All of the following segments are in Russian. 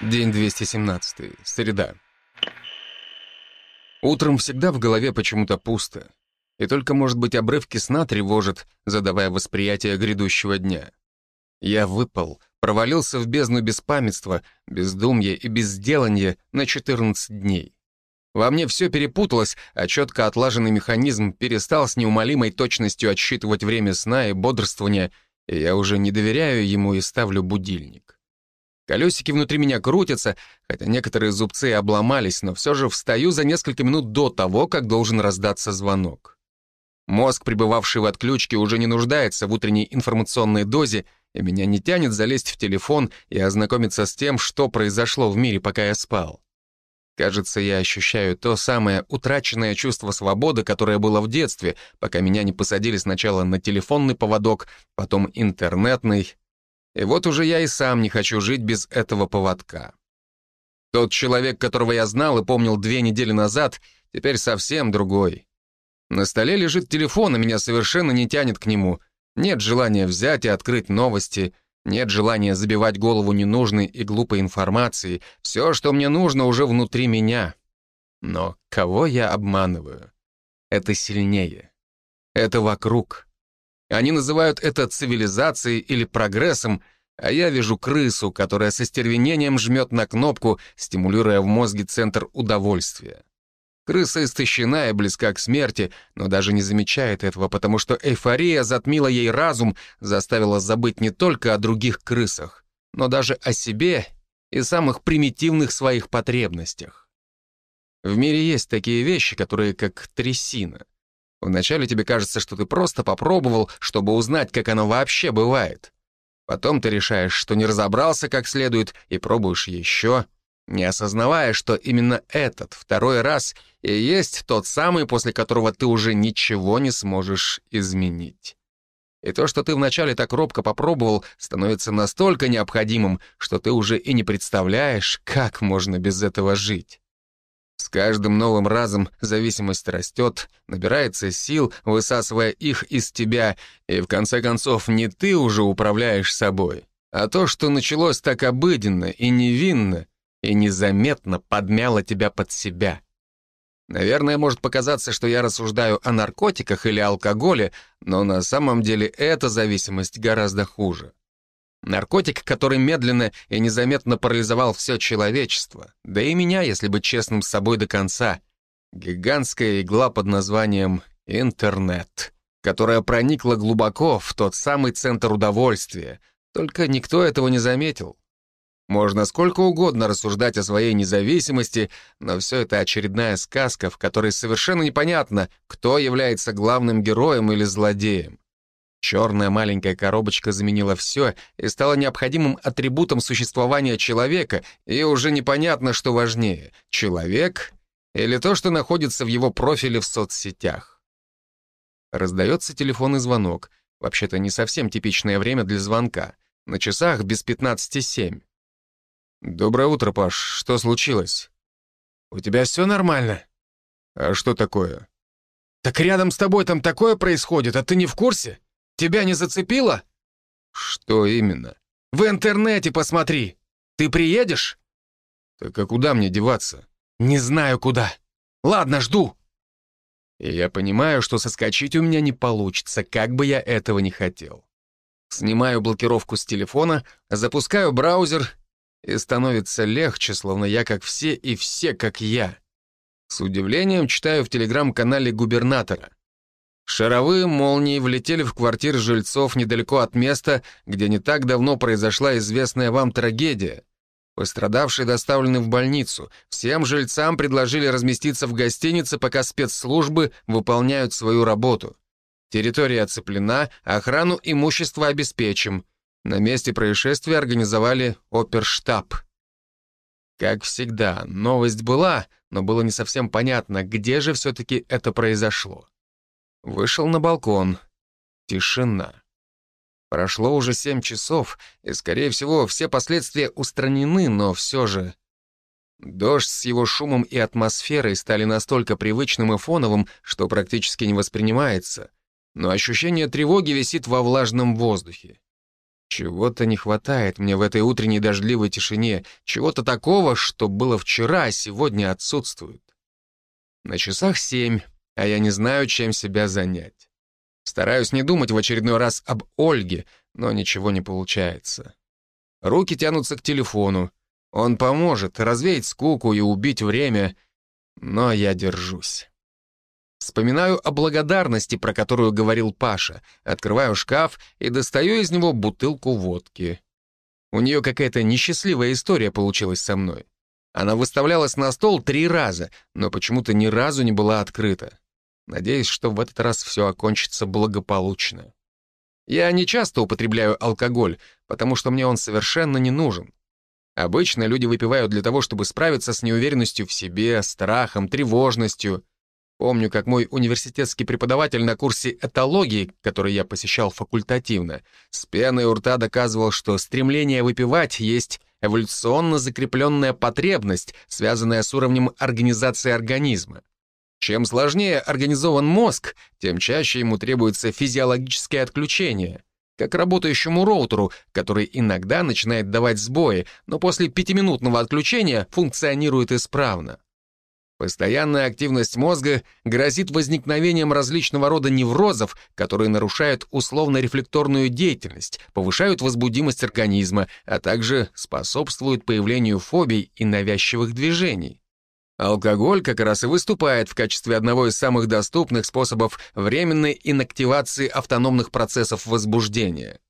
День 217. Среда. Утром всегда в голове почему-то пусто. И только, может быть, обрывки сна тревожат, задавая восприятие грядущего дня. Я выпал, провалился в бездну беспамятства, бездумья и безделанья на 14 дней. Во мне все перепуталось, а четко отлаженный механизм перестал с неумолимой точностью отсчитывать время сна и бодрствования, и я уже не доверяю ему и ставлю будильник. Колесики внутри меня крутятся, хотя некоторые зубцы обломались, но все же встаю за несколько минут до того, как должен раздаться звонок. Мозг, пребывавший в отключке, уже не нуждается в утренней информационной дозе, и меня не тянет залезть в телефон и ознакомиться с тем, что произошло в мире, пока я спал. Кажется, я ощущаю то самое утраченное чувство свободы, которое было в детстве, пока меня не посадили сначала на телефонный поводок, потом интернетный, и вот уже я и сам не хочу жить без этого поводка. Тот человек, которого я знал и помнил две недели назад, теперь совсем другой. На столе лежит телефон, и меня совершенно не тянет к нему. Нет желания взять и открыть новости, нет желания забивать голову ненужной и глупой информацией. Все, что мне нужно, уже внутри меня. Но кого я обманываю? Это сильнее. Это вокруг. Они называют это цивилизацией или прогрессом, а я вижу крысу, которая со стервенением жмет на кнопку, стимулируя в мозге центр удовольствия. Крыса истощена и близка к смерти, но даже не замечает этого, потому что эйфория затмила ей разум, заставила забыть не только о других крысах, но даже о себе и самых примитивных своих потребностях. В мире есть такие вещи, которые как трясина — Вначале тебе кажется, что ты просто попробовал, чтобы узнать, как оно вообще бывает. Потом ты решаешь, что не разобрался как следует, и пробуешь еще, не осознавая, что именно этот второй раз и есть тот самый, после которого ты уже ничего не сможешь изменить. И то, что ты вначале так робко попробовал, становится настолько необходимым, что ты уже и не представляешь, как можно без этого жить. С каждым новым разом зависимость растет, набирается сил, высасывая их из тебя, и в конце концов не ты уже управляешь собой, а то, что началось так обыденно и невинно, и незаметно подмяло тебя под себя. Наверное, может показаться, что я рассуждаю о наркотиках или алкоголе, но на самом деле эта зависимость гораздо хуже. Наркотик, который медленно и незаметно парализовал все человечество, да и меня, если быть честным с собой до конца. Гигантская игла под названием «Интернет», которая проникла глубоко в тот самый центр удовольствия, только никто этого не заметил. Можно сколько угодно рассуждать о своей независимости, но все это очередная сказка, в которой совершенно непонятно, кто является главным героем или злодеем. Черная маленькая коробочка заменила все и стала необходимым атрибутом существования человека, и уже непонятно, что важнее — человек или то, что находится в его профиле в соцсетях. Раздается телефонный звонок. Вообще-то не совсем типичное время для звонка. На часах без 15 «Доброе утро, Паш. Что случилось?» «У тебя все нормально?» «А что такое?» «Так рядом с тобой там такое происходит, а ты не в курсе?» Тебя не зацепило?» «Что именно?» «В интернете посмотри. Ты приедешь?» «Так а куда мне деваться?» «Не знаю куда. Ладно, жду». И я понимаю, что соскочить у меня не получится, как бы я этого не хотел. Снимаю блокировку с телефона, запускаю браузер, и становится легче, словно я как все и все как я. С удивлением читаю в телеграм-канале губернатора. Шаровые молнии влетели в квартиры жильцов недалеко от места, где не так давно произошла известная вам трагедия. Пострадавшие доставлены в больницу. Всем жильцам предложили разместиться в гостинице, пока спецслужбы выполняют свою работу. Территория оцеплена, охрану имущества обеспечим. На месте происшествия организовали оперштаб. Как всегда, новость была, но было не совсем понятно, где же все-таки это произошло. Вышел на балкон. Тишина. Прошло уже семь часов, и, скорее всего, все последствия устранены, но все же... Дождь с его шумом и атмосферой стали настолько привычным и фоновым, что практически не воспринимается, но ощущение тревоги висит во влажном воздухе. Чего-то не хватает мне в этой утренней дождливой тишине, чего-то такого, что было вчера, а сегодня отсутствует. На часах семь, а я не знаю, чем себя занять. Стараюсь не думать в очередной раз об Ольге, но ничего не получается. Руки тянутся к телефону. Он поможет развеять скуку и убить время, но я держусь. Вспоминаю о благодарности, про которую говорил Паша. Открываю шкаф и достаю из него бутылку водки. У нее какая-то несчастливая история получилась со мной. Она выставлялась на стол три раза, но почему-то ни разу не была открыта. Надеюсь, что в этот раз все окончится благополучно. Я не часто употребляю алкоголь, потому что мне он совершенно не нужен. Обычно люди выпивают для того, чтобы справиться с неуверенностью в себе, страхом, тревожностью — Помню, как мой университетский преподаватель на курсе этологии, который я посещал факультативно, с пеной у рта доказывал, что стремление выпивать есть эволюционно закрепленная потребность, связанная с уровнем организации организма. Чем сложнее организован мозг, тем чаще ему требуется физиологическое отключение, как работающему роутеру, который иногда начинает давать сбои, но после пятиминутного отключения функционирует исправно. Постоянная активность мозга грозит возникновением различного рода неврозов, которые нарушают условно-рефлекторную деятельность, повышают возбудимость организма, а также способствуют появлению фобий и навязчивых движений. Алкоголь как раз и выступает в качестве одного из самых доступных способов временной инактивации автономных процессов возбуждения.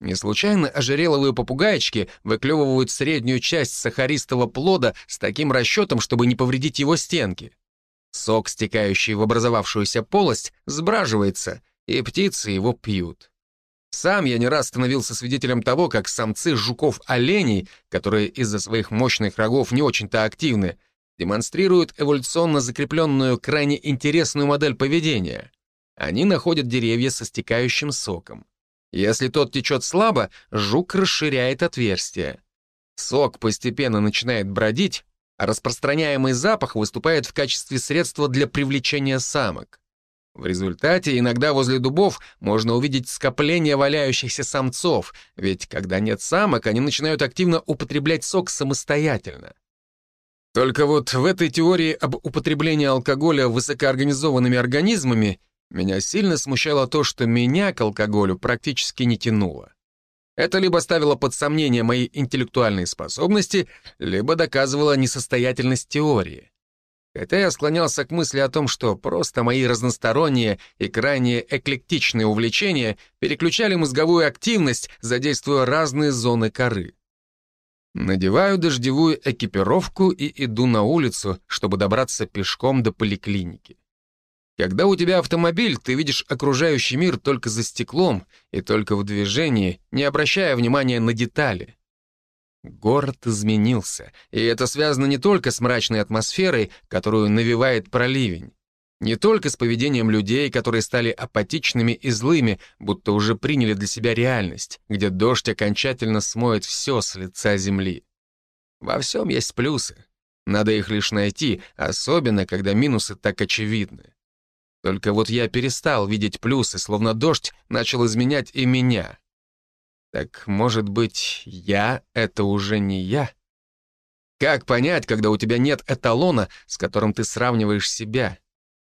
Не случайно ожереловые попугайчики выклевывают среднюю часть сахаристого плода с таким расчетом, чтобы не повредить его стенки. Сок, стекающий в образовавшуюся полость, сбраживается, и птицы его пьют. Сам я не раз становился свидетелем того, как самцы жуков-оленей, которые из-за своих мощных рогов не очень-то активны, демонстрируют эволюционно закрепленную крайне интересную модель поведения. Они находят деревья со стекающим соком. Если тот течет слабо, жук расширяет отверстие. Сок постепенно начинает бродить, а распространяемый запах выступает в качестве средства для привлечения самок. В результате иногда возле дубов можно увидеть скопление валяющихся самцов, ведь когда нет самок, они начинают активно употреблять сок самостоятельно. Только вот в этой теории об употреблении алкоголя высокоорганизованными организмами меня сильно смущало то, что меня к алкоголю практически не тянуло. Это либо ставило под сомнение мои интеллектуальные способности, либо доказывало несостоятельность теории. Хотя я склонялся к мысли о том, что просто мои разносторонние и крайне эклектичные увлечения переключали мозговую активность, задействуя разные зоны коры. Надеваю дождевую экипировку и иду на улицу, чтобы добраться пешком до поликлиники. Когда у тебя автомобиль, ты видишь окружающий мир только за стеклом и только в движении, не обращая внимания на детали. Город изменился, и это связано не только с мрачной атмосферой, которую навевает проливень, не только с поведением людей, которые стали апатичными и злыми, будто уже приняли для себя реальность, где дождь окончательно смоет все с лица земли. Во всем есть плюсы. Надо их лишь найти, особенно когда минусы так очевидны. Только вот я перестал видеть плюсы, словно дождь начал изменять и меня. Так, может быть, я — это уже не я? Как понять, когда у тебя нет эталона, с которым ты сравниваешь себя?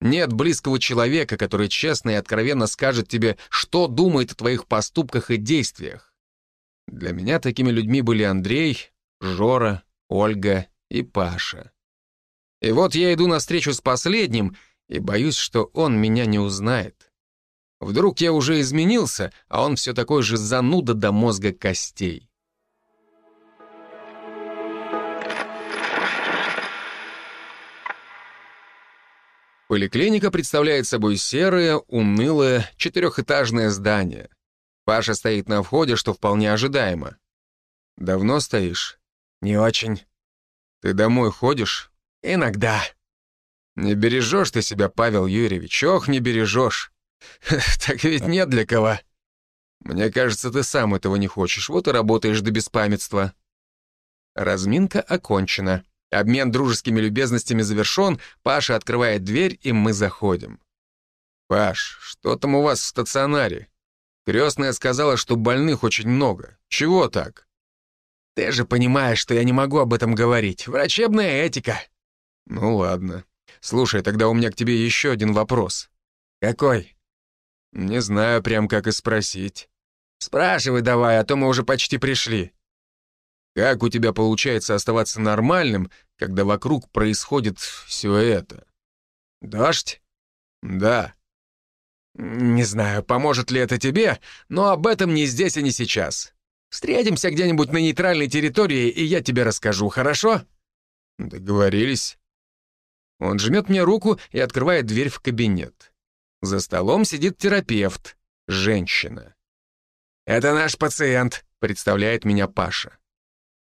Нет близкого человека, который честно и откровенно скажет тебе, что думает о твоих поступках и действиях. Для меня такими людьми были Андрей, Жора, Ольга и Паша. И вот я иду на встречу с последним — и боюсь, что он меня не узнает. Вдруг я уже изменился, а он все такой же зануда до мозга костей. Поликлиника представляет собой серое, унылое, четырехэтажное здание. Паша стоит на входе, что вполне ожидаемо. «Давно стоишь?» «Не очень». «Ты домой ходишь?» «Иногда», не бережешь ты себя, Павел Юрьевич, ох, не бережешь. Так ведь нет для кого. Мне кажется, ты сам этого не хочешь, вот и работаешь до беспамятства. Разминка окончена. Обмен дружескими любезностями завершен, Паша открывает дверь, и мы заходим. «Паш, что там у вас в стационаре?» Крестная сказала, что больных очень много. Чего так? Ты же понимаешь, что я не могу об этом говорить. Врачебная этика. Ну ладно. Слушай, тогда у меня к тебе еще один вопрос. Какой? Не знаю прям, как и спросить. Спрашивай давай, а то мы уже почти пришли. Как у тебя получается оставаться нормальным, когда вокруг происходит все это? Дождь? Да. Не знаю, поможет ли это тебе, но об этом не здесь и не сейчас. Встретимся где-нибудь на нейтральной территории, и я тебе расскажу, хорошо? Договорились. Он жмет мне руку и открывает дверь в кабинет. За столом сидит терапевт, женщина. «Это наш пациент», — представляет меня Паша.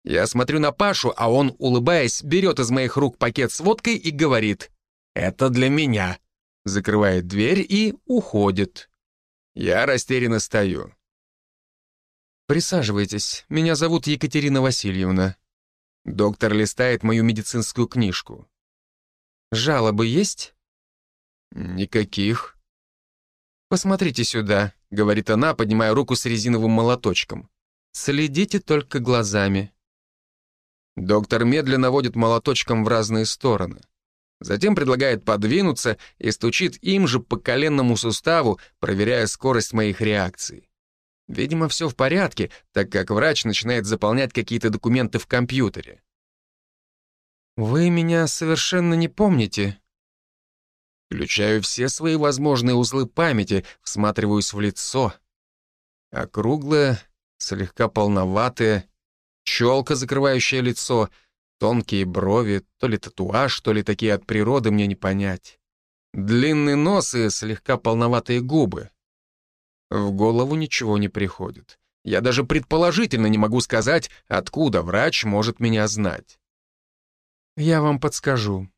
Я смотрю на Пашу, а он, улыбаясь, берет из моих рук пакет с водкой и говорит «Это для меня». Закрывает дверь и уходит. Я растерянно стою. «Присаживайтесь. Меня зовут Екатерина Васильевна». Доктор листает мою медицинскую книжку. «Жалобы есть?» «Никаких». «Посмотрите сюда», — говорит она, поднимая руку с резиновым молоточком. «Следите только глазами». Доктор медленно водит молоточком в разные стороны. Затем предлагает подвинуться и стучит им же по коленному суставу, проверяя скорость моих реакций. Видимо, все в порядке, так как врач начинает заполнять какие-то документы в компьютере. «Вы меня совершенно не помните?» Включаю все свои возможные узлы памяти, всматриваюсь в лицо. Округлое, слегка полноватое, челка, закрывающая лицо, тонкие брови, то ли татуаж, то ли такие от природы, мне не понять. Длинный нос и слегка полноватые губы. В голову ничего не приходит. Я даже предположительно не могу сказать, откуда врач может меня знать. Я вам подскажу.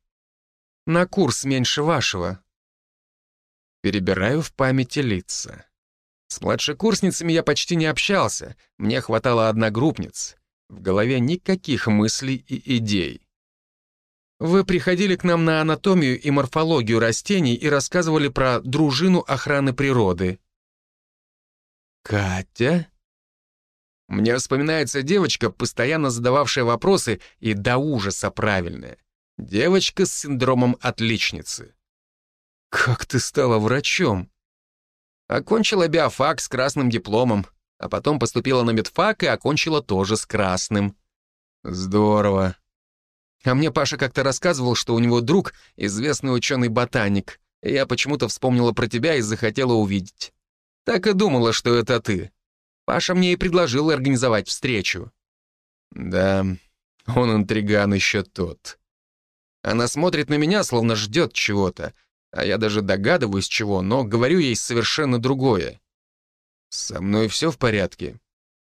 На курс меньше вашего. Перебираю в памяти лица. С младшекурсницами я почти не общался, мне хватало одногруппниц. В голове никаких мыслей и идей. Вы приходили к нам на анатомию и морфологию растений и рассказывали про дружину охраны природы. Катя? Мне вспоминается девочка, постоянно задававшая вопросы и до ужаса правильная. Девочка с синдромом отличницы. Как ты стала врачом? Окончила биофак с красным дипломом, а потом поступила на медфак и окончила тоже с красным. Здорово. А мне Паша как-то рассказывал, что у него друг — известный ученый-ботаник, и я почему-то вспомнила про тебя и захотела увидеть. Так и думала, что это ты. Паша мне и предложил организовать встречу. Да, он интриган еще тот. Она смотрит на меня, словно ждет чего-то, а я даже догадываюсь чего, но говорю ей совершенно другое. Со мной все в порядке?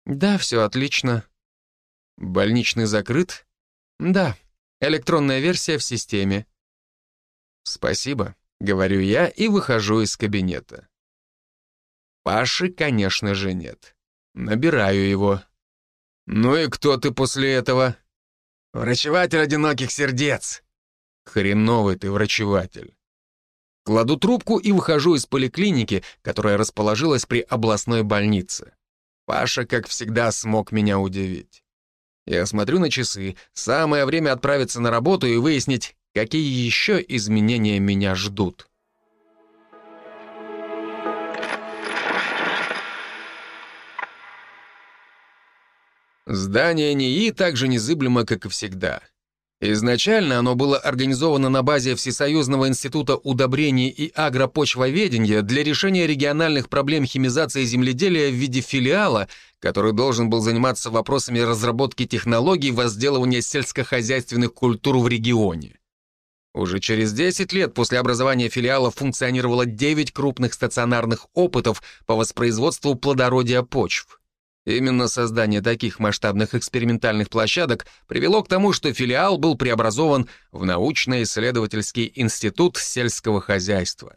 Да, все отлично. Больничный закрыт? Да, электронная версия в системе. Спасибо, говорю я и выхожу из кабинета. Паши, конечно же, нет. Набираю его. «Ну и кто ты после этого?» «Врачеватель одиноких сердец». «Хреновый ты врачеватель». Кладу трубку и выхожу из поликлиники, которая расположилась при областной больнице. Паша, как всегда, смог меня удивить. Я смотрю на часы, самое время отправиться на работу и выяснить, какие еще изменения меня ждут. Здание НИИ так же незыблемо, как и всегда. Изначально оно было организовано на базе Всесоюзного института удобрений и агропочвоведения для решения региональных проблем химизации земледелия в виде филиала, который должен был заниматься вопросами разработки технологий возделывания сельскохозяйственных культур в регионе. Уже через 10 лет после образования филиала функционировало 9 крупных стационарных опытов по воспроизводству плодородия почв. Именно создание таких масштабных экспериментальных площадок привело к тому, что филиал был преобразован в научно-исследовательский институт сельского хозяйства.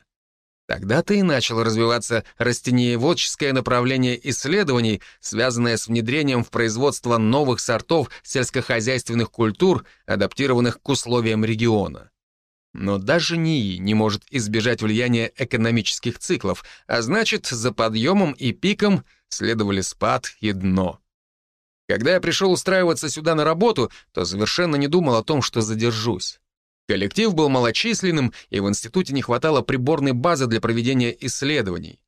Тогда-то и начало развиваться растениеводческое направление исследований, связанное с внедрением в производство новых сортов сельскохозяйственных культур, адаптированных к условиям региона. Но даже НИИ не может избежать влияния экономических циклов, а значит, за подъемом и пиком следовали спад и дно. Когда я пришел устраиваться сюда на работу, то совершенно не думал о том, что задержусь. Коллектив был малочисленным, и в институте не хватало приборной базы для проведения исследований.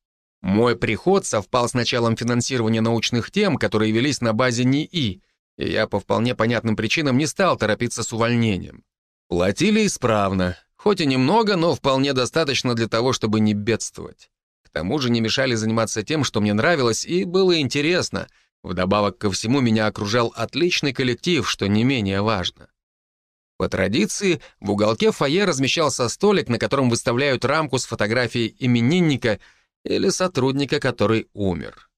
Мой приход совпал с началом финансирования научных тем, которые велись на базе НИИ, и я по вполне понятным причинам не стал торопиться с увольнением. Платили исправно, хоть и немного, но вполне достаточно для того, чтобы не бедствовать. К тому же не мешали заниматься тем, что мне нравилось и было интересно. Вдобавок ко всему меня окружал отличный коллектив, что не менее важно. По традиции, в уголке фойе размещался столик, на котором выставляют рамку с фотографией именинника или сотрудника, который умер.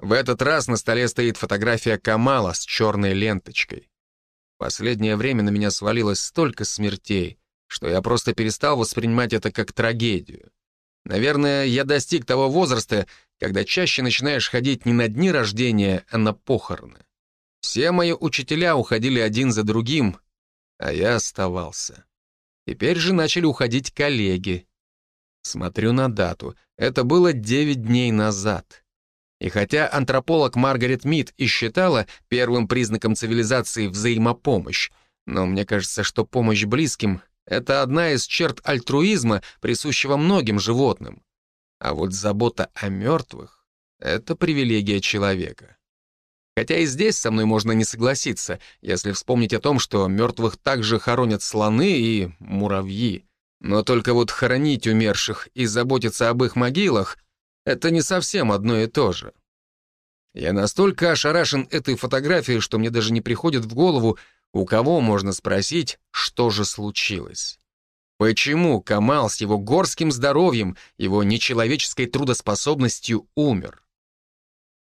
В этот раз на столе стоит фотография Камала с черной ленточкой. Последнее время на меня свалилось столько смертей, что я просто перестал воспринимать это как трагедию. Наверное, я достиг того возраста, когда чаще начинаешь ходить не на дни рождения, а на похороны. Все мои учителя уходили один за другим, а я оставался. Теперь же начали уходить коллеги. Смотрю на дату. Это было 9 дней назад. И хотя антрополог Маргарет Мид и считала первым признаком цивилизации взаимопомощь, но мне кажется, что помощь близким — это одна из черт альтруизма, присущего многим животным. А вот забота о мертвых — это привилегия человека. Хотя и здесь со мной можно не согласиться, если вспомнить о том, что мертвых также хоронят слоны и муравьи. Но только вот хоронить умерших и заботиться об их могилах это не совсем одно и то же. Я настолько ошарашен этой фотографией, что мне даже не приходит в голову, у кого можно спросить, что же случилось. Почему Камал с его горским здоровьем, его нечеловеческой трудоспособностью умер?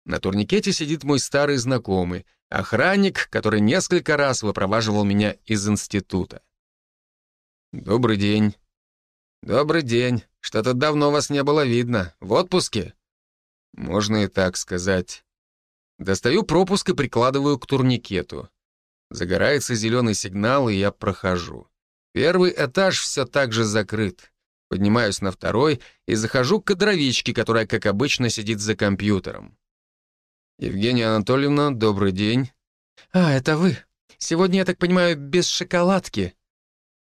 На турникете сидит мой старый знакомый, охранник, который несколько раз выпроваживал меня из института. «Добрый день». «Добрый день. Что-то давно вас не было видно. В отпуске?» «Можно и так сказать». Достаю пропуск и прикладываю к турникету. Загорается зеленый сигнал, и я прохожу. Первый этаж все так же закрыт. Поднимаюсь на второй и захожу к кадровичке, которая, как обычно, сидит за компьютером. «Евгения Анатольевна, добрый день». «А, это вы. Сегодня, я так понимаю, без шоколадки?»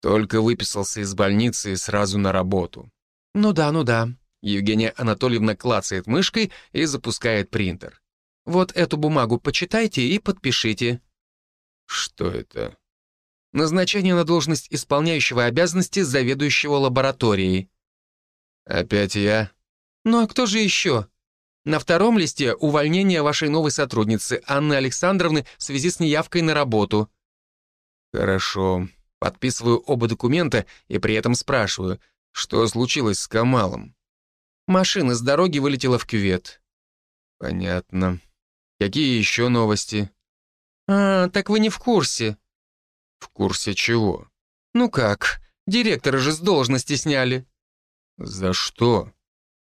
Только выписался из больницы и сразу на работу. «Ну да, ну да». Евгения Анатольевна клацает мышкой и запускает принтер. «Вот эту бумагу почитайте и подпишите». «Что это?» «Назначение на должность исполняющего обязанности заведующего лабораторией». «Опять я?» «Ну а кто же еще?» На втором листе увольнение вашей новой сотрудницы Анны Александровны в связи с неявкой на работу». «Хорошо». Подписываю оба документа и при этом спрашиваю, что случилось с Камалом? Машина с дороги вылетела в кювет. Понятно. Какие еще новости? А, так вы не в курсе. В курсе чего? Ну как, директора же с должности сняли. За что?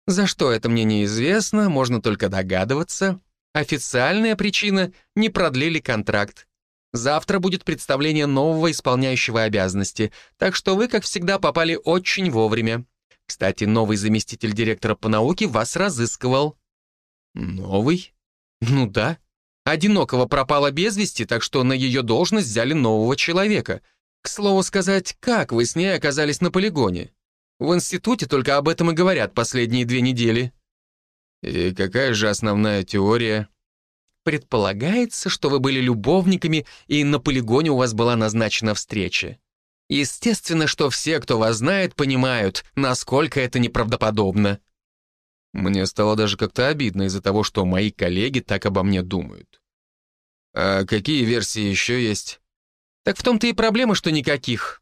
За что это мне неизвестно, можно только догадываться. Официальная причина — не продлили контракт. Завтра будет представление нового исполняющего обязанности, так что вы, как всегда, попали очень вовремя. Кстати, новый заместитель директора по науке вас разыскивал». «Новый?» «Ну да. Одинокого пропала без вести, так что на ее должность взяли нового человека. К слову сказать, как вы с ней оказались на полигоне? В институте только об этом и говорят последние две недели». «И какая же основная теория?» Предполагается, что вы были любовниками, и на полигоне у вас была назначена встреча. Естественно, что все, кто вас знает, понимают, насколько это неправдоподобно. Мне стало даже как-то обидно из-за того, что мои коллеги так обо мне думают. А какие версии еще есть? Так в том-то и проблема, что никаких.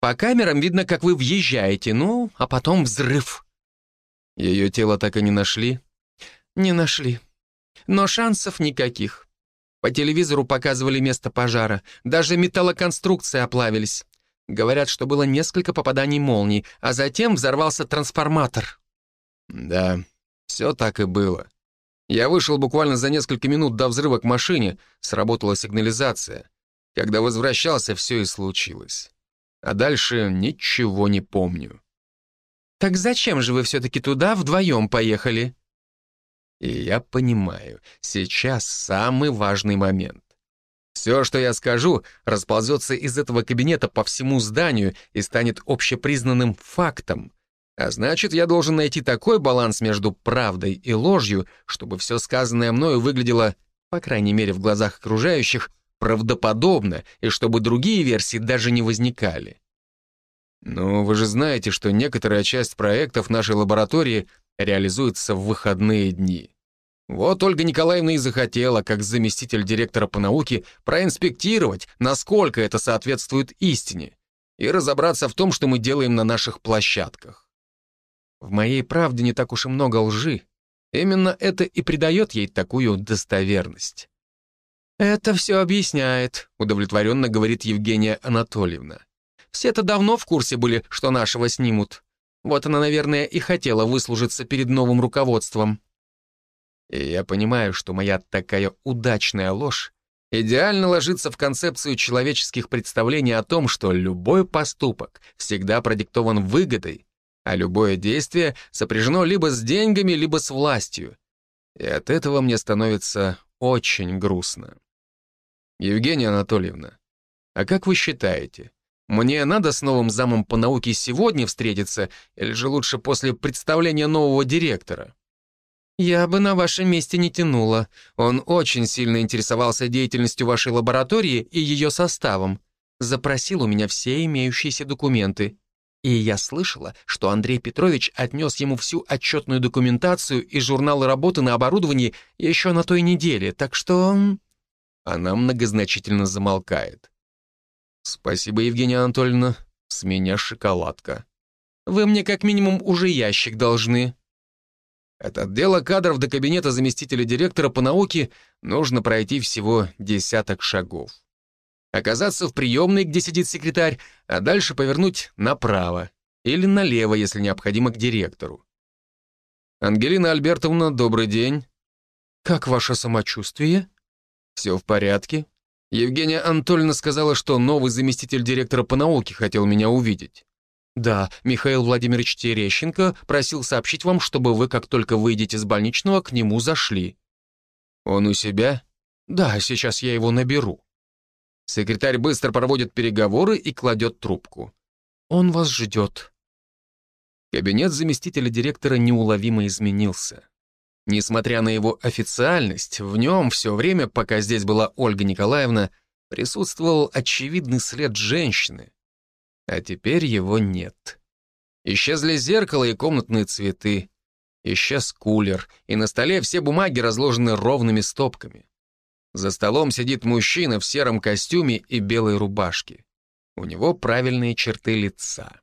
По камерам видно, как вы въезжаете, ну, а потом взрыв. Ее тело так и не нашли? Не нашли. Но шансов никаких. По телевизору показывали место пожара. Даже металлоконструкции оплавились. Говорят, что было несколько попаданий молний, а затем взорвался трансформатор. Да, все так и было. Я вышел буквально за несколько минут до взрыва к машине, сработала сигнализация. Когда возвращался, все и случилось. А дальше ничего не помню. «Так зачем же вы все-таки туда вдвоем поехали?» И я понимаю, сейчас самый важный момент. Все, что я скажу, расползется из этого кабинета по всему зданию и станет общепризнанным фактом. А значит, я должен найти такой баланс между правдой и ложью, чтобы все сказанное мною выглядело, по крайней мере в глазах окружающих, правдоподобно, и чтобы другие версии даже не возникали. Но вы же знаете, что некоторая часть проектов нашей лаборатории реализуется в выходные дни. Вот Ольга Николаевна и захотела, как заместитель директора по науке, проинспектировать, насколько это соответствует истине, и разобраться в том, что мы делаем на наших площадках. В моей правде не так уж и много лжи. Именно это и придает ей такую достоверность. «Это все объясняет», — удовлетворенно говорит Евгения Анатольевна. «Все-то давно в курсе были, что нашего снимут. Вот она, наверное, и хотела выслужиться перед новым руководством». И я понимаю, что моя такая удачная ложь идеально ложится в концепцию человеческих представлений о том, что любой поступок всегда продиктован выгодой, а любое действие сопряжено либо с деньгами, либо с властью. И от этого мне становится очень грустно. Евгения Анатольевна, а как вы считаете, мне надо с новым замом по науке сегодня встретиться, или же лучше после представления нового директора? «Я бы на вашем месте не тянула. Он очень сильно интересовался деятельностью вашей лаборатории и ее составом. Запросил у меня все имеющиеся документы. И я слышала, что Андрей Петрович отнес ему всю отчетную документацию и журналы работы на оборудовании еще на той неделе, так что...» Она многозначительно замолкает. «Спасибо, Евгения Анатольевна. С меня шоколадка». «Вы мне как минимум уже ящик должны», от отдела кадров до кабинета заместителя директора по науке нужно пройти всего десяток шагов. Оказаться в приемной, где сидит секретарь, а дальше повернуть направо или налево, если необходимо, к директору. «Ангелина Альбертовна, добрый день». «Как ваше самочувствие?» «Все в порядке. Евгения Анатольевна сказала, что новый заместитель директора по науке хотел меня увидеть». «Да, Михаил Владимирович Терещенко просил сообщить вам, чтобы вы, как только выйдете из больничного, к нему зашли». «Он у себя?» «Да, сейчас я его наберу». Секретарь быстро проводит переговоры и кладет трубку. «Он вас ждет». Кабинет заместителя директора неуловимо изменился. Несмотря на его официальность, в нем все время, пока здесь была Ольга Николаевна, присутствовал очевидный след женщины, а теперь его нет. Исчезли зеркало и комнатные цветы. Исчез кулер, и на столе все бумаги разложены ровными стопками. За столом сидит мужчина в сером костюме и белой рубашке. У него правильные черты лица.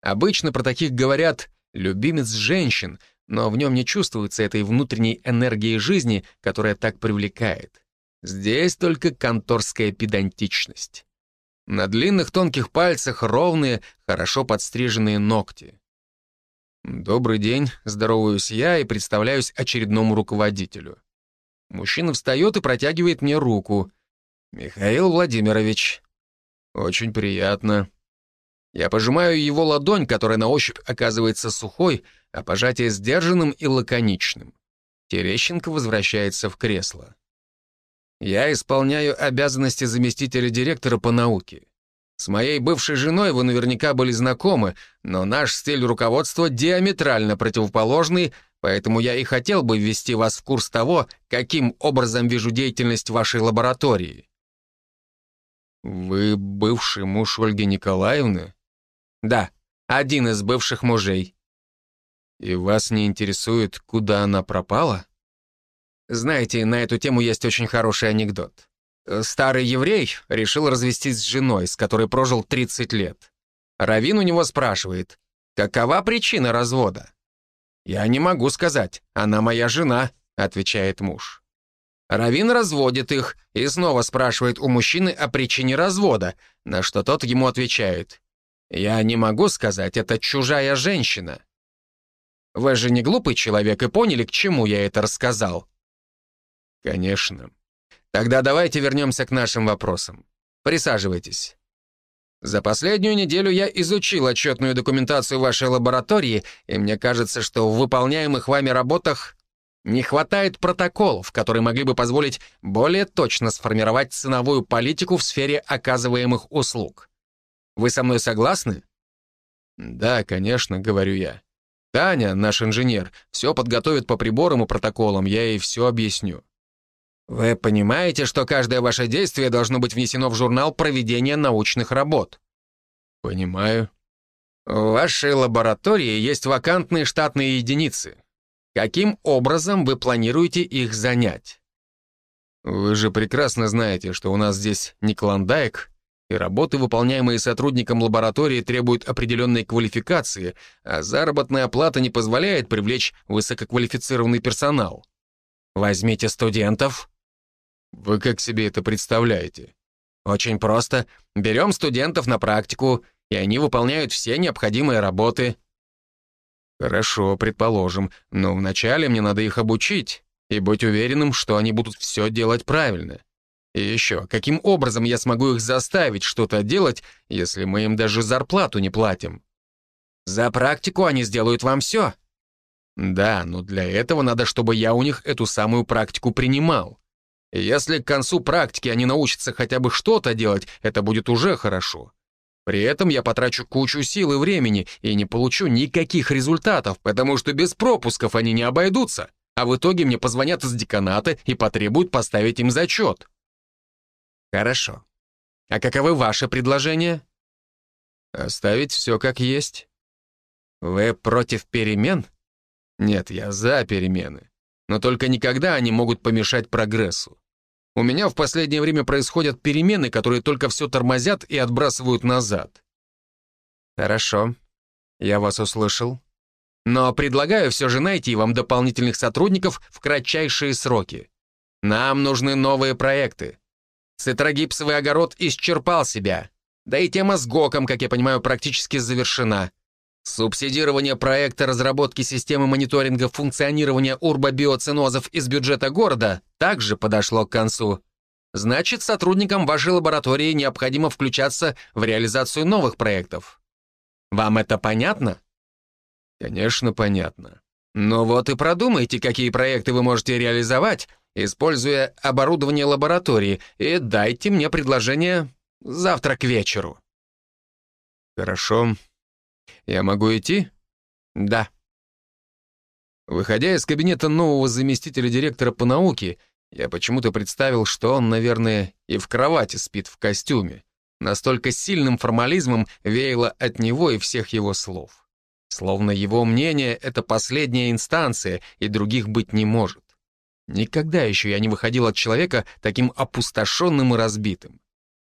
Обычно про таких говорят «любимец женщин», но в нем не чувствуется этой внутренней энергии жизни, которая так привлекает. Здесь только конторская педантичность. На длинных тонких пальцах ровные, хорошо подстриженные ногти. «Добрый день», — здороваюсь я и представляюсь очередному руководителю. Мужчина встает и протягивает мне руку. «Михаил Владимирович». «Очень приятно». Я пожимаю его ладонь, которая на ощупь оказывается сухой, а пожатие сдержанным и лаконичным. Терещенко возвращается в кресло. Я исполняю обязанности заместителя директора по науке. С моей бывшей женой вы наверняка были знакомы, но наш стиль руководства диаметрально противоположный, поэтому я и хотел бы ввести вас в курс того, каким образом вижу деятельность вашей лаборатории». «Вы бывший муж Ольги Николаевны?» «Да, один из бывших мужей». «И вас не интересует, куда она пропала?» Знаете, на эту тему есть очень хороший анекдот. Старый еврей решил развестись с женой, с которой прожил 30 лет. Равин у него спрашивает, какова причина развода? «Я не могу сказать, она моя жена», — отвечает муж. Равин разводит их и снова спрашивает у мужчины о причине развода, на что тот ему отвечает. «Я не могу сказать, это чужая женщина». Вы же не глупый человек и поняли, к чему я это рассказал. Конечно. Тогда давайте вернемся к нашим вопросам. Присаживайтесь. За последнюю неделю я изучил отчетную документацию вашей лаборатории, и мне кажется, что в выполняемых вами работах не хватает протоколов, которые могли бы позволить более точно сформировать ценовую политику в сфере оказываемых услуг. Вы со мной согласны? Да, конечно, говорю я. Таня, наш инженер, все подготовит по приборам и протоколам, я ей все объясню. Вы понимаете, что каждое ваше действие должно быть внесено в журнал проведения научных работ? Понимаю. В вашей лаборатории есть вакантные штатные единицы. Каким образом вы планируете их занять? Вы же прекрасно знаете, что у нас здесь не клондайк, и работы, выполняемые сотрудником лаборатории, требуют определенной квалификации, а заработная плата не позволяет привлечь высококвалифицированный персонал. Возьмите студентов, вы как себе это представляете? Очень просто. Берем студентов на практику, и они выполняют все необходимые работы. Хорошо, предположим, но вначале мне надо их обучить и быть уверенным, что они будут все делать правильно. И еще, каким образом я смогу их заставить что-то делать, если мы им даже зарплату не платим? За практику они сделают вам все. Да, но для этого надо, чтобы я у них эту самую практику принимал. Если к концу практики они научатся хотя бы что-то делать, это будет уже хорошо. При этом я потрачу кучу сил и времени и не получу никаких результатов, потому что без пропусков они не обойдутся, а в итоге мне позвонят из деканата и потребуют поставить им зачет. Хорошо. А каковы ваши предложения? Оставить все как есть. Вы против перемен? Нет, я за перемены. Но только никогда они могут помешать прогрессу. У меня в последнее время происходят перемены, которые только все тормозят и отбрасывают назад. Хорошо, я вас услышал. Но предлагаю все же найти вам дополнительных сотрудников в кратчайшие сроки. Нам нужны новые проекты. Цитрогипсовый огород исчерпал себя. Да и тема с ГОКом, как я понимаю, практически завершена. Субсидирование проекта разработки системы мониторинга функционирования урбобиоцинозов из бюджета города также подошло к концу. Значит, сотрудникам вашей лаборатории необходимо включаться в реализацию новых проектов. Вам это понятно? Конечно, понятно. Ну вот и продумайте, какие проекты вы можете реализовать, используя оборудование лаборатории, и дайте мне предложение завтра к вечеру. Хорошо. Я могу идти? Да. Выходя из кабинета нового заместителя директора по науке, я почему-то представил, что он, наверное, и в кровати спит в костюме. Настолько сильным формализмом веяло от него и всех его слов. Словно его мнение — это последняя инстанция, и других быть не может. Никогда еще я не выходил от человека таким опустошенным и разбитым.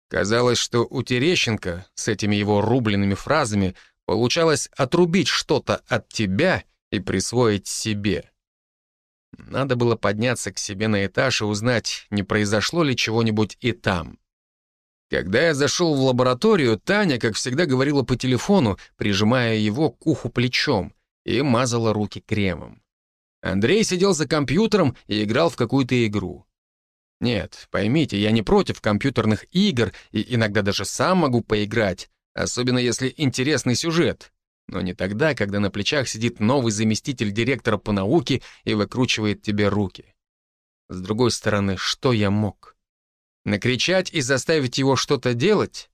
Казалось, что у Терещенко с этими его рубленными фразами Получалось отрубить что-то от тебя и присвоить себе. Надо было подняться к себе на этаж и узнать, не произошло ли чего-нибудь и там. Когда я зашел в лабораторию, Таня, как всегда, говорила по телефону, прижимая его к уху плечом, и мазала руки кремом. Андрей сидел за компьютером и играл в какую-то игру. Нет, поймите, я не против компьютерных игр и иногда даже сам могу поиграть, Особенно если интересный сюжет. Но не тогда, когда на плечах сидит новый заместитель директора по науке и выкручивает тебе руки. С другой стороны, что я мог? Накричать и заставить его что-то делать?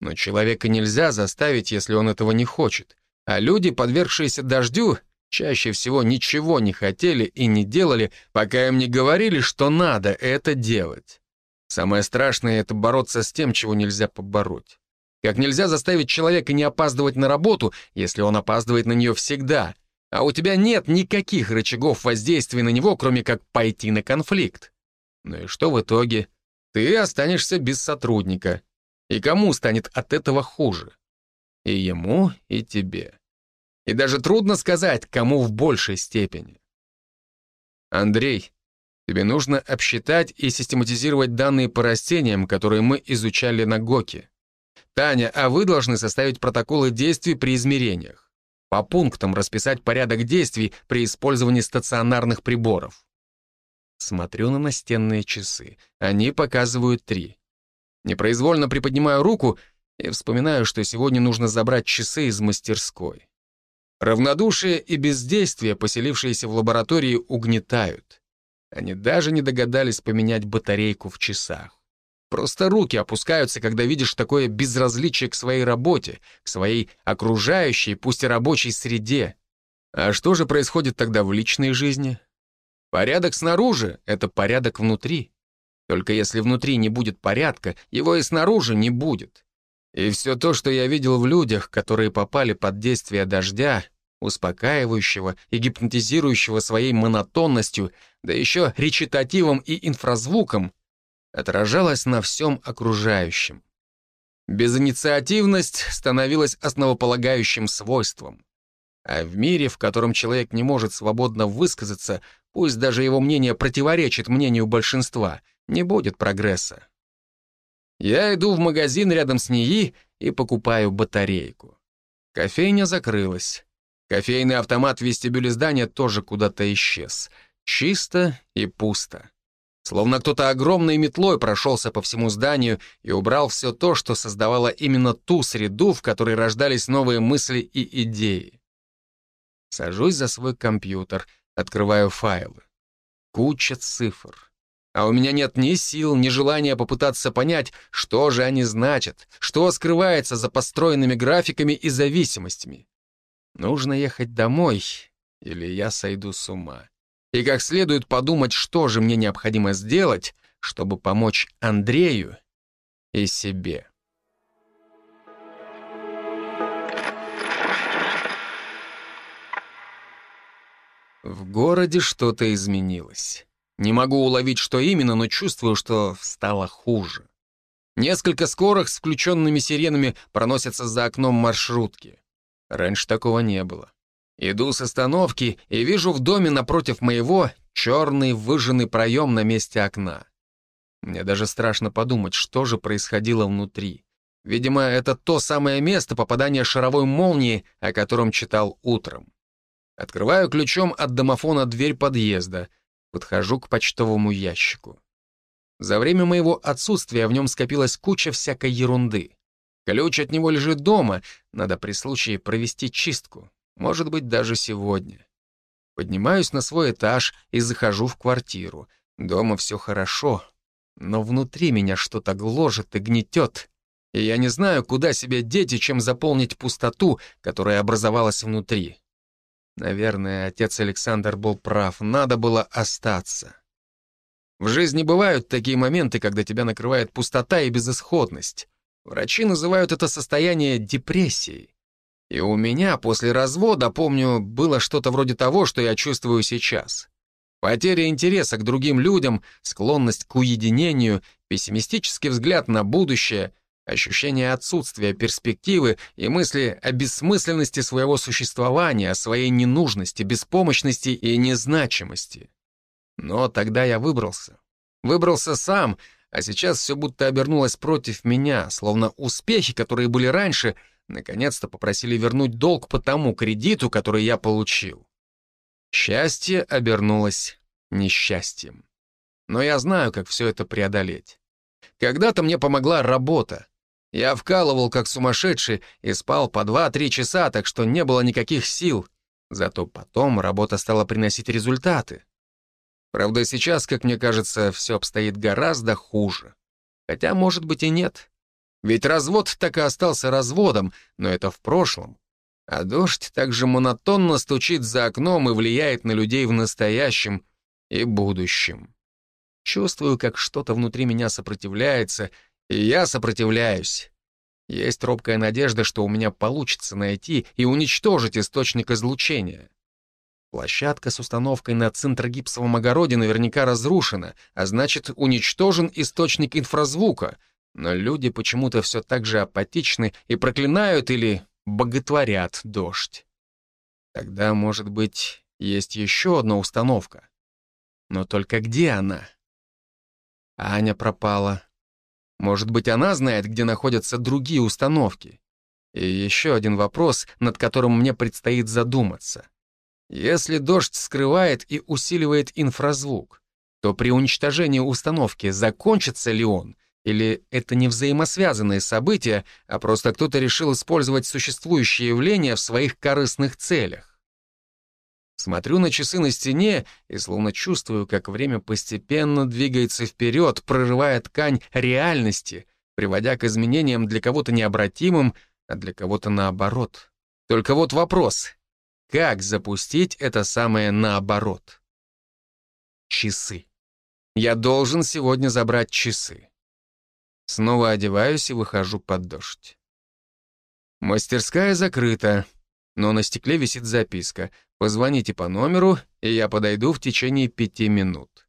Но человека нельзя заставить, если он этого не хочет. А люди, подвергшиеся дождю, чаще всего ничего не хотели и не делали, пока им не говорили, что надо это делать. Самое страшное — это бороться с тем, чего нельзя побороть. Как нельзя заставить человека не опаздывать на работу, если он опаздывает на нее всегда, а у тебя нет никаких рычагов воздействия на него, кроме как пойти на конфликт. Ну и что в итоге? Ты останешься без сотрудника. И кому станет от этого хуже? И ему, и тебе. И даже трудно сказать, кому в большей степени. Андрей, тебе нужно обсчитать и систематизировать данные по растениям, которые мы изучали на ГОКе. Таня, а вы должны составить протоколы действий при измерениях. По пунктам расписать порядок действий при использовании стационарных приборов. Смотрю на настенные часы. Они показывают три. Непроизвольно приподнимаю руку и вспоминаю, что сегодня нужно забрать часы из мастерской. Равнодушие и бездействие, поселившиеся в лаборатории, угнетают. Они даже не догадались поменять батарейку в часах. Просто руки опускаются, когда видишь такое безразличие к своей работе, к своей окружающей, пусть и рабочей среде. А что же происходит тогда в личной жизни? Порядок снаружи — это порядок внутри. Только если внутри не будет порядка, его и снаружи не будет. И все то, что я видел в людях, которые попали под действие дождя, успокаивающего и гипнотизирующего своей монотонностью, да еще речитативом и инфразвуком, отражалось на всем окружающем. Безинициативность становилась основополагающим свойством. А в мире, в котором человек не может свободно высказаться, пусть даже его мнение противоречит мнению большинства, не будет прогресса. Я иду в магазин рядом с НИИ и покупаю батарейку. Кофейня закрылась. Кофейный автомат в вестибюле здания тоже куда-то исчез. Чисто и пусто. Словно кто-то огромной метлой прошелся по всему зданию и убрал все то, что создавало именно ту среду, в которой рождались новые мысли и идеи. Сажусь за свой компьютер, открываю файлы. Куча цифр. А у меня нет ни сил, ни желания попытаться понять, что же они значат, что скрывается за построенными графиками и зависимостями. Нужно ехать домой, или я сойду с ума и как следует подумать, что же мне необходимо сделать, чтобы помочь Андрею и себе. В городе что-то изменилось. Не могу уловить, что именно, но чувствую, что стало хуже. Несколько скорых с включенными сиренами проносятся за окном маршрутки. Раньше такого не было. Иду с остановки и вижу в доме напротив моего черный выжженный проем на месте окна. Мне даже страшно подумать, что же происходило внутри. Видимо, это то самое место попадания шаровой молнии, о котором читал утром. Открываю ключом от домофона дверь подъезда, подхожу к почтовому ящику. За время моего отсутствия в нем скопилась куча всякой ерунды. Ключ от него лежит дома, надо при случае провести чистку. Может быть, даже сегодня. Поднимаюсь на свой этаж и захожу в квартиру. Дома все хорошо, но внутри меня что-то гложет и гнетет. И я не знаю, куда себе деть и чем заполнить пустоту, которая образовалась внутри. Наверное, отец Александр был прав, надо было остаться. В жизни бывают такие моменты, когда тебя накрывает пустота и безысходность. Врачи называют это состояние депрессией. И у меня после развода, помню, было что-то вроде того, что я чувствую сейчас. Потеря интереса к другим людям, склонность к уединению, пессимистический взгляд на будущее, ощущение отсутствия перспективы и мысли о бессмысленности своего существования, о своей ненужности, беспомощности и незначимости. Но тогда я выбрался. Выбрался сам, а сейчас все будто обернулось против меня, словно успехи, которые были раньше — Наконец-то попросили вернуть долг по тому кредиту, который я получил. Счастье обернулось несчастьем. Но я знаю, как все это преодолеть. Когда-то мне помогла работа. Я вкалывал как сумасшедший и спал по 2-3 часа, так что не было никаких сил. Зато потом работа стала приносить результаты. Правда, сейчас, как мне кажется, все обстоит гораздо хуже. Хотя, может быть, и нет. Ведь развод так и остался разводом, но это в прошлом. А дождь также монотонно стучит за окном и влияет на людей в настоящем и будущем. Чувствую, как что-то внутри меня сопротивляется, и я сопротивляюсь. Есть робкая надежда, что у меня получится найти и уничтожить источник излучения. Площадка с установкой на центрогипсовом огороде наверняка разрушена, а значит, уничтожен источник инфразвука, но люди почему-то все так же апатичны и проклинают или боготворят дождь. Тогда, может быть, есть еще одна установка. Но только где она? Аня пропала. Может быть, она знает, где находятся другие установки. И еще один вопрос, над которым мне предстоит задуматься. Если дождь скрывает и усиливает инфразвук, то при уничтожении установки закончится ли он — Или это не взаимосвязанные события, а просто кто-то решил использовать существующие явления в своих корыстных целях? Смотрю на часы на стене и словно чувствую, как время постепенно двигается вперед, прорывая ткань реальности, приводя к изменениям для кого-то необратимым, а для кого-то наоборот. Только вот вопрос, как запустить это самое наоборот? Часы. Я должен сегодня забрать часы. Снова одеваюсь и выхожу под дождь. Мастерская закрыта, но на стекле висит записка. Позвоните по номеру, и я подойду в течение пяти минут.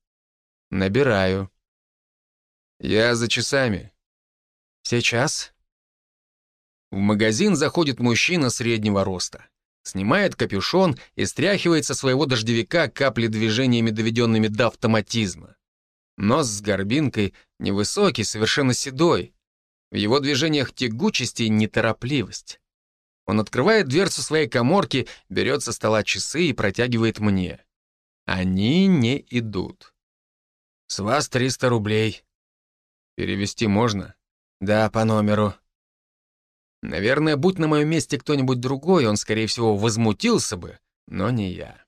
Набираю. Я за часами. Сейчас? В магазин заходит мужчина среднего роста. Снимает капюшон и стряхивает со своего дождевика капли движениями, доведенными до автоматизма. Нос с горбинкой, невысокий, совершенно седой. В его движениях тягучесть и неторопливость. Он открывает дверцу своей коморки, берет со стола часы и протягивает мне. Они не идут. «С вас 300 рублей». «Перевести можно?» «Да, по номеру». Наверное, будь на моем месте кто-нибудь другой, он, скорее всего, возмутился бы, но не я.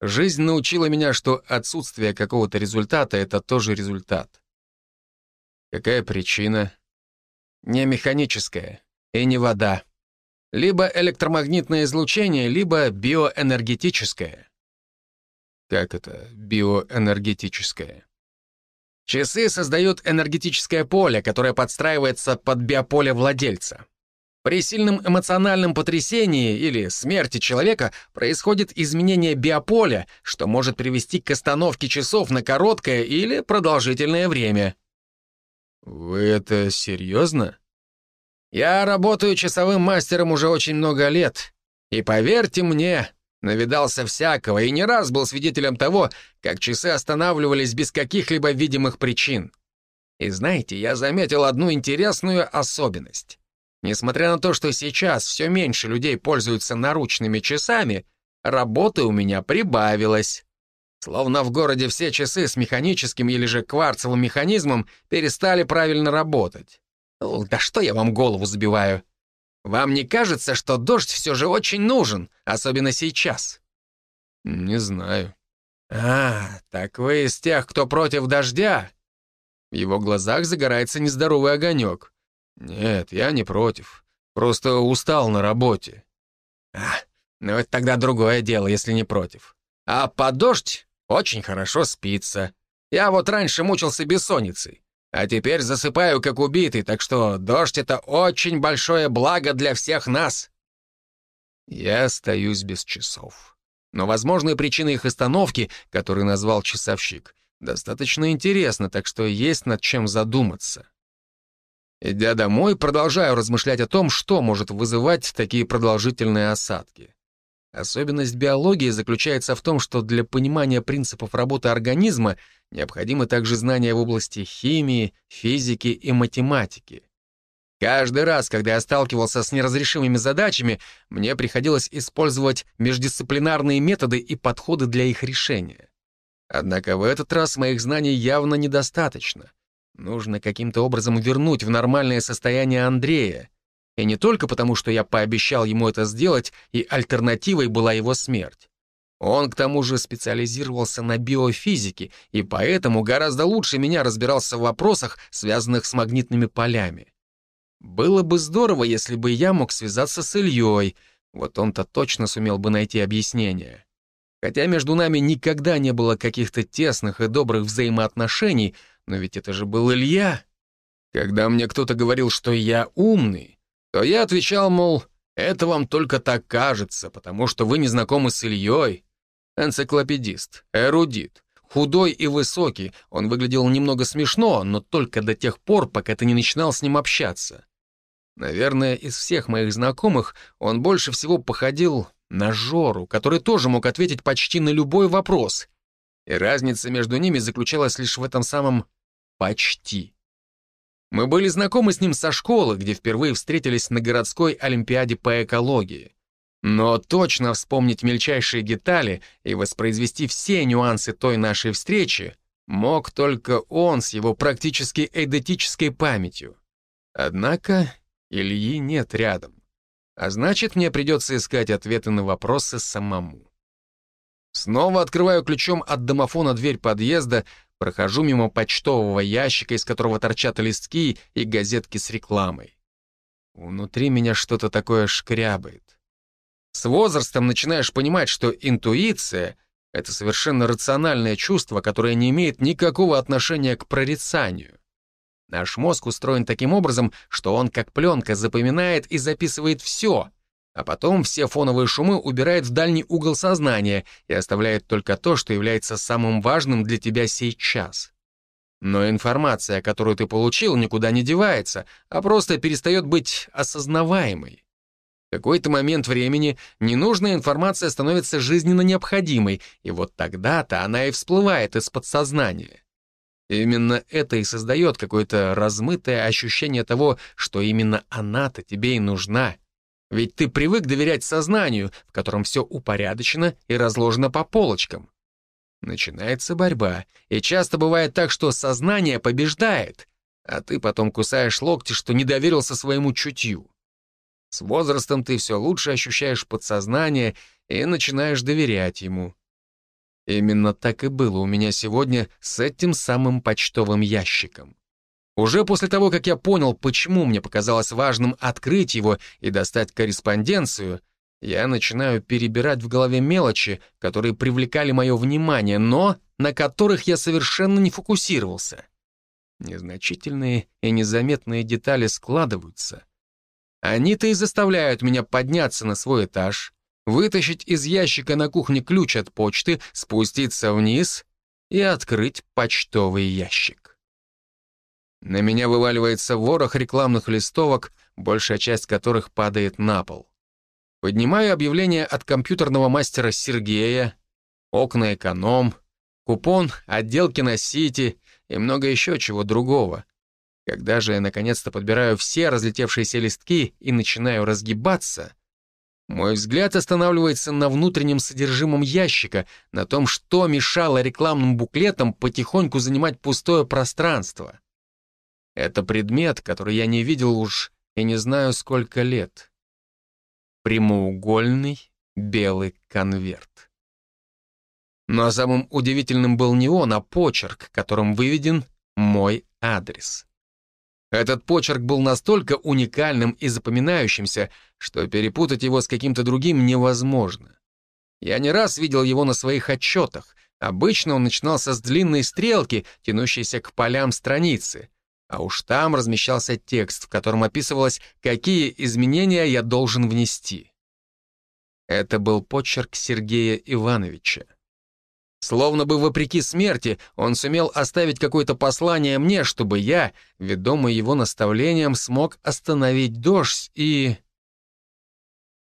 Жизнь научила меня, что отсутствие какого-то результата — это тоже результат. Какая причина? Не механическая и не вода. Либо электромагнитное излучение, либо биоэнергетическое. Как это биоэнергетическое? Часы создают энергетическое поле, которое подстраивается под биополе владельца. При сильном эмоциональном потрясении или смерти человека происходит изменение биополя, что может привести к остановке часов на короткое или продолжительное время. Вы это серьезно? Я работаю часовым мастером уже очень много лет. И поверьте мне, навидался всякого и не раз был свидетелем того, как часы останавливались без каких-либо видимых причин. И знаете, я заметил одну интересную особенность. Несмотря на то, что сейчас все меньше людей пользуются наручными часами, работы у меня прибавилось. Словно в городе все часы с механическим или же кварцевым механизмом перестали правильно работать. Да что я вам голову забиваю? Вам не кажется, что дождь все же очень нужен, особенно сейчас? Не знаю. А, так вы из тех, кто против дождя? В его глазах загорается нездоровый огонек. «Нет, я не против. Просто устал на работе». «А, ну это тогда другое дело, если не против. А под дождь очень хорошо спится. Я вот раньше мучился бессонницей, а теперь засыпаю как убитый, так что дождь — это очень большое благо для всех нас». Я остаюсь без часов. Но возможные причины их остановки, которые назвал часовщик, достаточно интересны, так что есть над чем задуматься. Идя домой, продолжаю размышлять о том, что может вызывать такие продолжительные осадки. Особенность биологии заключается в том, что для понимания принципов работы организма необходимы также знания в области химии, физики и математики. Каждый раз, когда я сталкивался с неразрешимыми задачами, мне приходилось использовать междисциплинарные методы и подходы для их решения. Однако в этот раз моих знаний явно недостаточно. Нужно каким-то образом вернуть в нормальное состояние Андрея. И не только потому, что я пообещал ему это сделать, и альтернативой была его смерть. Он, к тому же, специализировался на биофизике, и поэтому гораздо лучше меня разбирался в вопросах, связанных с магнитными полями. Было бы здорово, если бы я мог связаться с Ильей, вот он-то точно сумел бы найти объяснение. Хотя между нами никогда не было каких-то тесных и добрых взаимоотношений, но ведь это же был Илья. Когда мне кто-то говорил, что я умный, то я отвечал, мол, это вам только так кажется, потому что вы не знакомы с Ильей. Энциклопедист, эрудит, худой и высокий, он выглядел немного смешно, но только до тех пор, пока ты не начинал с ним общаться. Наверное, из всех моих знакомых он больше всего походил на Жору, который тоже мог ответить почти на любой вопрос. И разница между ними заключалась лишь в этом самом «почти». Мы были знакомы с ним со школы, где впервые встретились на городской олимпиаде по экологии. Но точно вспомнить мельчайшие детали и воспроизвести все нюансы той нашей встречи Мог только он с его практически эйдетической памятью. Однако Ильи нет рядом. А значит, мне придется искать ответы на вопросы самому. Снова открываю ключом от домофона дверь подъезда, прохожу мимо почтового ящика, из которого торчат листки и газетки с рекламой. Внутри меня что-то такое шкрябает. С возрастом начинаешь понимать, что интуиция — это совершенно рациональное чувство, которое не имеет никакого отношения к прорицанию. Наш мозг устроен таким образом, что он, как пленка, запоминает и записывает все, а потом все фоновые шумы убирает в дальний угол сознания и оставляет только то, что является самым важным для тебя сейчас. Но информация, которую ты получил, никуда не девается, а просто перестает быть осознаваемой. В какой-то момент времени ненужная информация становится жизненно необходимой, и вот тогда-то она и всплывает из подсознания. Именно это и создает какое-то размытое ощущение того, что именно она-то тебе и нужна. Ведь ты привык доверять сознанию, в котором все упорядочено и разложено по полочкам. Начинается борьба, и часто бывает так, что сознание побеждает, а ты потом кусаешь локти, что не доверился своему чутью. С возрастом ты все лучше ощущаешь подсознание и начинаешь доверять ему. Именно так и было у меня сегодня с этим самым почтовым ящиком. Уже после того, как я понял, почему мне показалось важным открыть его и достать корреспонденцию, я начинаю перебирать в голове мелочи, которые привлекали мое внимание, но на которых я совершенно не фокусировался. Незначительные и незаметные детали складываются. Они-то и заставляют меня подняться на свой этаж, вытащить из ящика на кухне ключ от почты, спуститься вниз и открыть почтовый ящик. На меня вываливается ворох рекламных листовок, большая часть которых падает на пол. Поднимаю объявление от компьютерного мастера Сергея, окна эконом, купон отделки на Сити и много еще чего другого. Когда же я наконец-то подбираю все разлетевшиеся листки и начинаю разгибаться, мой взгляд останавливается на внутреннем содержимом ящика, на том, что мешало рекламным буклетам потихоньку занимать пустое пространство. Это предмет, который я не видел уж и не знаю сколько лет. Прямоугольный белый конверт. Но самым удивительным был не он, а почерк, которым выведен мой адрес. Этот почерк был настолько уникальным и запоминающимся, что перепутать его с каким-то другим невозможно. Я не раз видел его на своих отчетах. Обычно он начинался с длинной стрелки, тянущейся к полям страницы. А уж там размещался текст, в котором описывалось, какие изменения я должен внести. Это был почерк Сергея Ивановича. Словно бы вопреки смерти, он сумел оставить какое-то послание мне, чтобы я, ведомый его наставлением, смог остановить дождь и...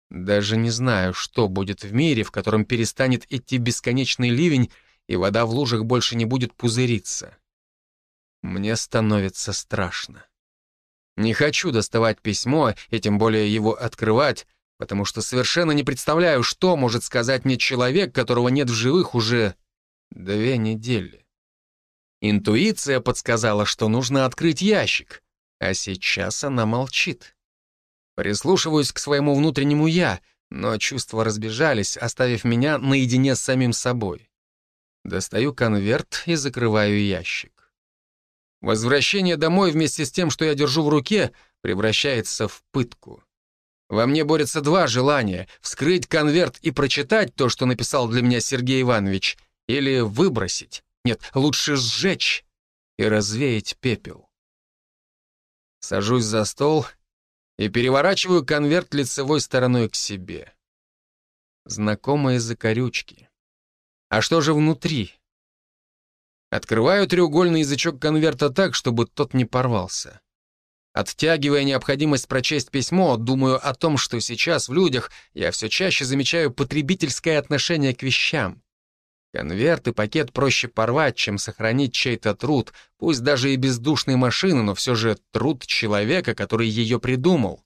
Даже не знаю, что будет в мире, в котором перестанет идти бесконечный ливень, и вода в лужах больше не будет пузыриться. Мне становится страшно. Не хочу доставать письмо, и тем более его открывать, потому что совершенно не представляю, что может сказать мне человек, которого нет в живых уже две недели. Интуиция подсказала, что нужно открыть ящик, а сейчас она молчит. Прислушиваюсь к своему внутреннему «я», но чувства разбежались, оставив меня наедине с самим собой. Достаю конверт и закрываю ящик. Возвращение домой вместе с тем, что я держу в руке, превращается в пытку. Во мне борются два желания — вскрыть конверт и прочитать то, что написал для меня Сергей Иванович, или выбросить, нет, лучше сжечь и развеять пепел. Сажусь за стол и переворачиваю конверт лицевой стороной к себе. Знакомые закорючки. А что же внутри? Открываю треугольный язычок конверта так, чтобы тот не порвался. Оттягивая необходимость прочесть письмо, думаю о том, что сейчас в людях я все чаще замечаю потребительское отношение к вещам. Конверт и пакет проще порвать, чем сохранить чей-то труд, пусть даже и бездушной машины, но все же труд человека, который ее придумал.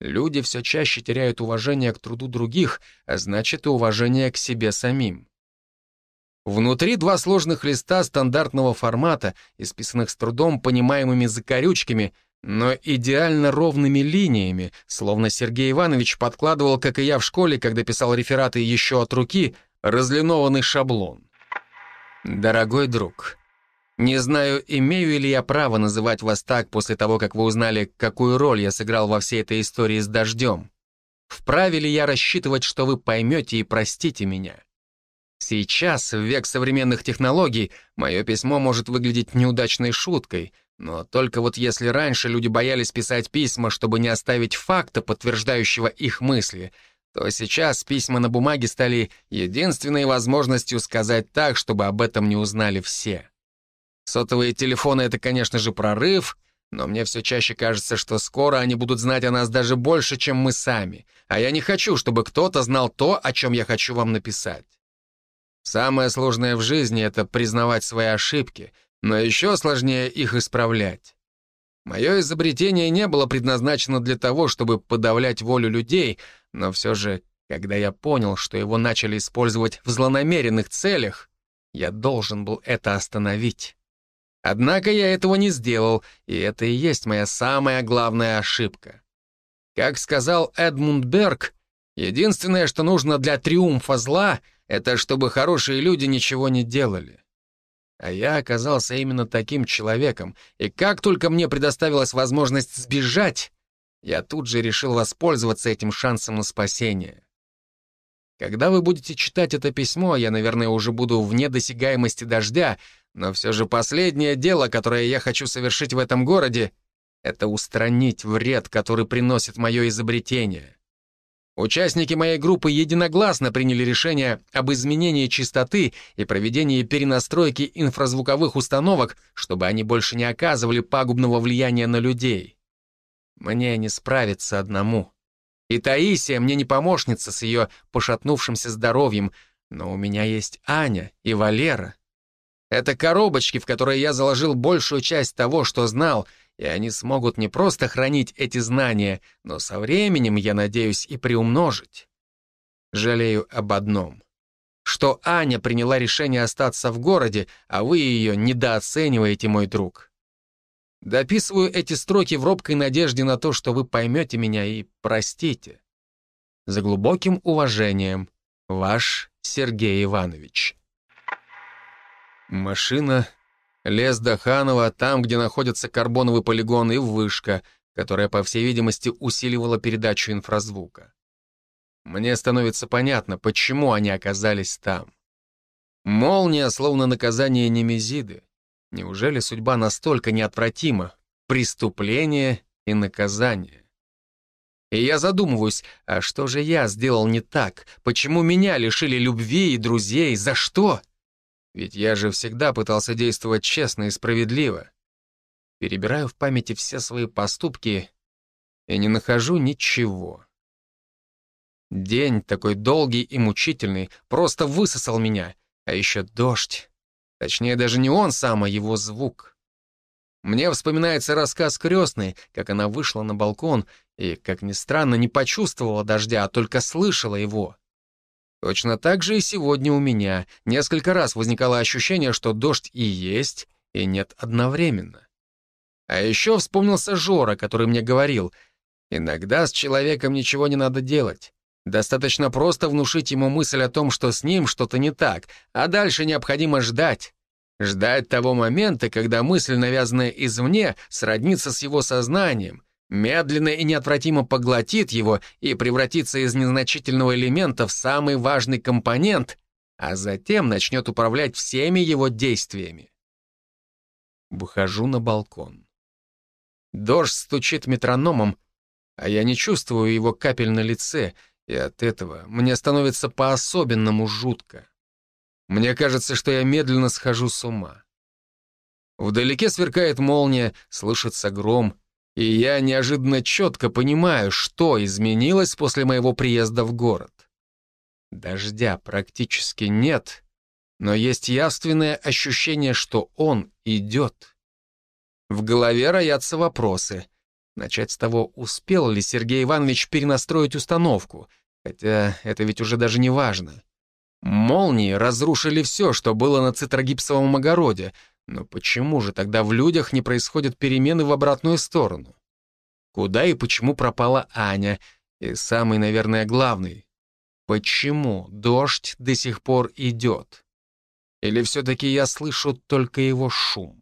Люди все чаще теряют уважение к труду других, а значит и уважение к себе самим. Внутри два сложных листа стандартного формата, исписанных с трудом понимаемыми закорючками, но идеально ровными линиями, словно Сергей Иванович подкладывал, как и я в школе, когда писал рефераты еще от руки, разлинованный шаблон. «Дорогой друг, не знаю, имею ли я право называть вас так после того, как вы узнали, какую роль я сыграл во всей этой истории с дождем. Вправе ли я рассчитывать, что вы поймете и простите меня? Сейчас, в век современных технологий, мое письмо может выглядеть неудачной шуткой, но только вот если раньше люди боялись писать письма, чтобы не оставить факта, подтверждающего их мысли, то сейчас письма на бумаге стали единственной возможностью сказать так, чтобы об этом не узнали все. Сотовые телефоны — это, конечно же, прорыв, но мне все чаще кажется, что скоро они будут знать о нас даже больше, чем мы сами, а я не хочу, чтобы кто-то знал то, о чем я хочу вам написать. Самое сложное в жизни — это признавать свои ошибки, но еще сложнее их исправлять. Мое изобретение не было предназначено для того, чтобы подавлять волю людей, но все же, когда я понял, что его начали использовать в злонамеренных целях, я должен был это остановить. Однако я этого не сделал, и это и есть моя самая главная ошибка. Как сказал Эдмунд Берг, единственное, что нужно для триумфа зла — это чтобы хорошие люди ничего не делали. А я оказался именно таким человеком, и как только мне предоставилась возможность сбежать, я тут же решил воспользоваться этим шансом на спасение. Когда вы будете читать это письмо, я, наверное, уже буду вне досягаемости дождя, но все же последнее дело, которое я хочу совершить в этом городе, это устранить вред, который приносит мое изобретение. Участники моей группы единогласно приняли решение об изменении частоты и проведении перенастройки инфразвуковых установок, чтобы они больше не оказывали пагубного влияния на людей. Мне не справиться одному. И Таисия мне не помощница с ее пошатнувшимся здоровьем, но у меня есть Аня и Валера. Это коробочки, в которые я заложил большую часть того, что знал — и они смогут не просто хранить эти знания, но со временем, я надеюсь, и приумножить. Жалею об одном. Что Аня приняла решение остаться в городе, а вы ее недооцениваете, мой друг. Дописываю эти строки в робкой надежде на то, что вы поймете меня и простите. За глубоким уважением, ваш Сергей Иванович. Машина Лес Даханова, там, где находится карбоновый полигон и вышка, которая, по всей видимости, усиливала передачу инфразвука. Мне становится понятно, почему они оказались там. Молния, словно наказание Немезиды. Неужели судьба настолько неотвратима? Преступление и наказание. И я задумываюсь, а что же я сделал не так? Почему меня лишили любви и друзей? За что? Ведь я же всегда пытался действовать честно и справедливо. Перебираю в памяти все свои поступки и не нахожу ничего. День такой долгий и мучительный просто высосал меня, а еще дождь. Точнее, даже не он сам, а его звук. Мне вспоминается рассказ крестной, как она вышла на балкон и, как ни странно, не почувствовала дождя, а только слышала его. Точно так же и сегодня у меня несколько раз возникало ощущение, что дождь и есть, и нет одновременно. А еще вспомнился Жора, который мне говорил, иногда с человеком ничего не надо делать. Достаточно просто внушить ему мысль о том, что с ним что-то не так, а дальше необходимо ждать. Ждать того момента, когда мысль, навязанная извне, сроднится с его сознанием, медленно и неотвратимо поглотит его и превратится из незначительного элемента в самый важный компонент, а затем начнет управлять всеми его действиями. Выхожу на балкон. Дождь стучит метрономом, а я не чувствую его капель на лице, и от этого мне становится по-особенному жутко. Мне кажется, что я медленно схожу с ума. Вдалеке сверкает молния, слышится гром — и я неожиданно четко понимаю, что изменилось после моего приезда в город. Дождя практически нет, но есть явственное ощущение, что он идет. В голове роятся вопросы. Начать с того, успел ли Сергей Иванович перенастроить установку, хотя это ведь уже даже не важно. Молнии разрушили все, что было на цитрогипсовом огороде, но почему же тогда в людях не происходят перемены в обратную сторону? Куда и почему пропала Аня? И самый, наверное, главный, почему дождь до сих пор идет? Или все-таки я слышу только его шум?